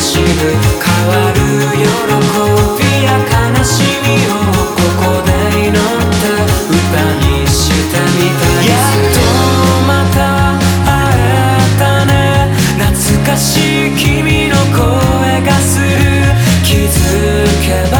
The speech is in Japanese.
しむ変わる喜びや悲しみをここで祈って歌にしてみたいやっとまた会えたね懐かしい君の声がする気づけば